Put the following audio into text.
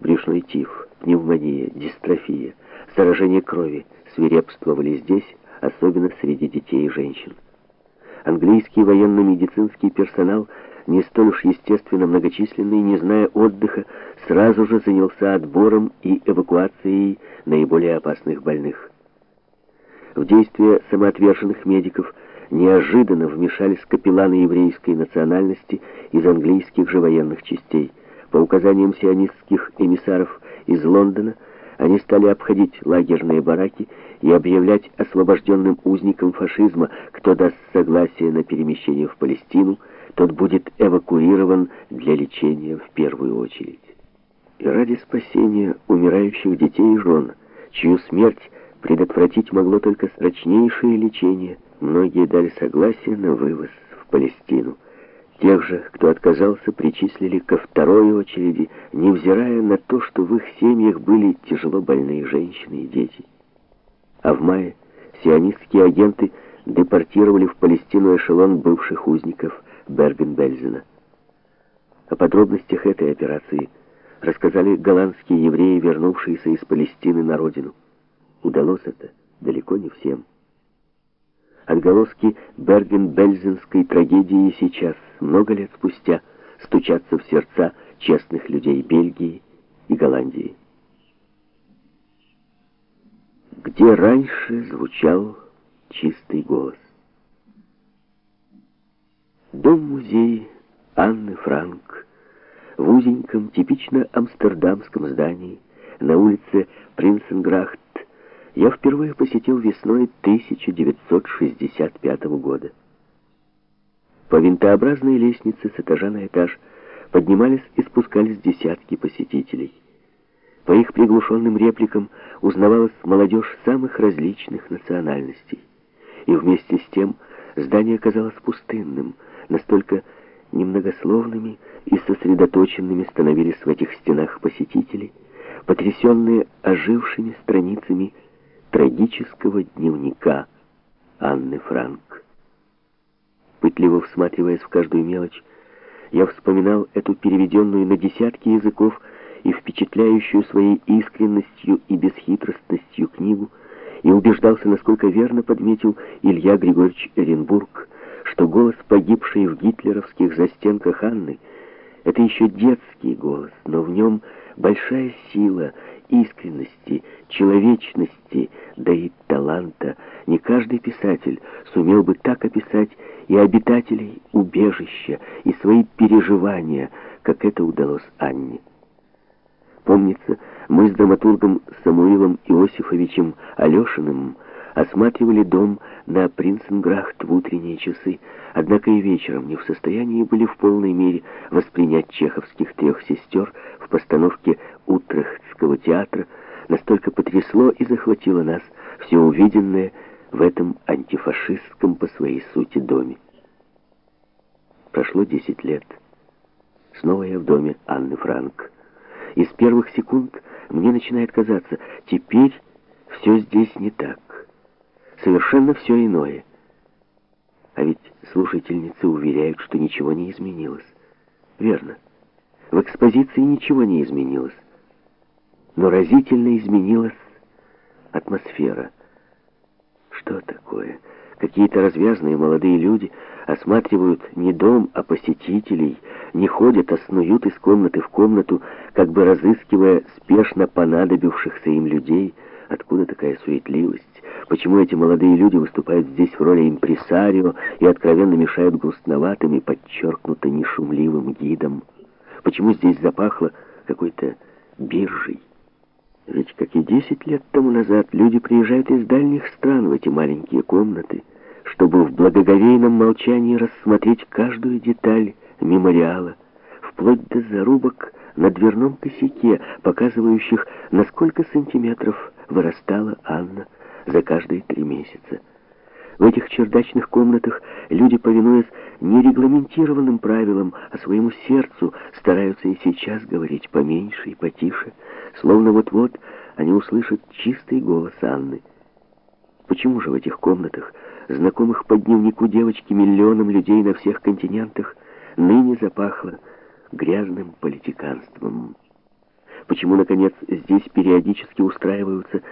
Брюшной тиф, пневмония, дистрофия, заражение крови свирепствовали здесь, особенно среди детей и женщин. Английский военно-медицинский персонал, не столь уж естественно многочисленный, не зная отдыха, сразу же занялся отбором и эвакуацией наиболее опасных больных. В действия самоотверженных медиков неожиданно вмешались капелланы еврейской национальности из английских же военных частей. По указаниям сионистских эмиссаров из Лондона они стали обходить лагерные бараки и объявлять освобожденным узникам фашизма, кто даст согласие на перемещение в Палестину, тот будет эвакуирован для лечения в первую очередь. И ради спасения умирающих детей и жен, чью смерть предотвратить могло только срочнейшее лечение, многие дали согласие на вывоз в Палестину. Тех же, кто отказался, причислили ко второй очереди, невзирая на то, что в их семьях были тяжело больные женщины и дети. А в мае сионистские агенты депортировали в Палестину эшелон бывших узников Берген-Бельзена. О подробностях этой операции рассказали голландские евреи, вернувшиеся из Палестины на родину. Удалось это далеко не всем. Отголоски Берген-Бельзенской трагедии сейчас, много лет спустя, стучатся в сердца честных людей Бельгии и Голландии. Где раньше звучал чистый голос. Дом-музей Анны Франк в узеньком, типично амстердамском здании на улице Принценграхт я впервые посетил весной 1965 года. По винтообразной лестнице с этажа на этаж поднимались и спускались десятки посетителей. По их приглушенным репликам узнавалась молодежь самых различных национальностей. И вместе с тем здание казалось пустынным, настолько немногословными и сосредоточенными становились в этих стенах посетители, потрясенные ожившими страницами трагического дневника Анны Франк. Пытливо всматриваясь в каждую мелочь, я вспоминал эту переведенную на десятки языков и впечатляющую своей искренностью и бесхитростностью книгу, и убеждался, насколько верно подметил Илья Григорьевич Эренбург, что голос погибшей в гитлеровских застенках Анны — это еще детский голос, но в нем большая сила искренности, человечности, да и таланта. Не каждый писатель сумел бы так описать и обитателей убежища, и свои переживания, как это удалось Анне. Помнится, мы с драматургом Самуилом Иосифовичем Алешиным осматривали дом на Принценграхт в утренние часы, однако и вечером не в состоянии были в полной мере воспринять чеховских трех сестер в постановке Утрехтского театра, настолько потрясло и захватило нас все увиденное в этом антифашистском по своей сути доме. Прошло десять лет. Снова я в доме Анны Франк. И с первых секунд мне начинает казаться, теперь все здесь не так. Совершенно все иное. А ведь слушательницы уверяют, что ничего не изменилось. Верно. В экспозиции ничего не изменилось. Но разительно изменилась атмосфера. Что такое? Какие-то развязные молодые люди осматривают не дом, а посетителей, не ходят, а снуют из комнаты в комнату, как бы разыскивая спешно понадобившихся им людей. Откуда такая суетливость? Почему эти молодые люди выступают здесь в роли импресарио и откровенно мешают грустноватым и подчеркнуто нешумливым гидам? Почему здесь запахло какой-то биржей? Ведь, как и десять лет тому назад, люди приезжают из дальних стран в эти маленькие комнаты, чтобы в благоговейном молчании рассмотреть каждую деталь мемориала, вплоть до зарубок на дверном косяке, показывающих, на сколько сантиметров вырастала Анна за каждые три месяца. В этих чердачных комнатах люди, повинуясь нерегламентированным правилам, а своему сердцу стараются и сейчас говорить поменьше и потише, словно вот-вот они услышат чистый голос Анны. Почему же в этих комнатах, знакомых по дневнику девочки миллионам людей на всех континентах, ныне запахло грязным политиканством? почему, наконец, здесь периодически устраиваются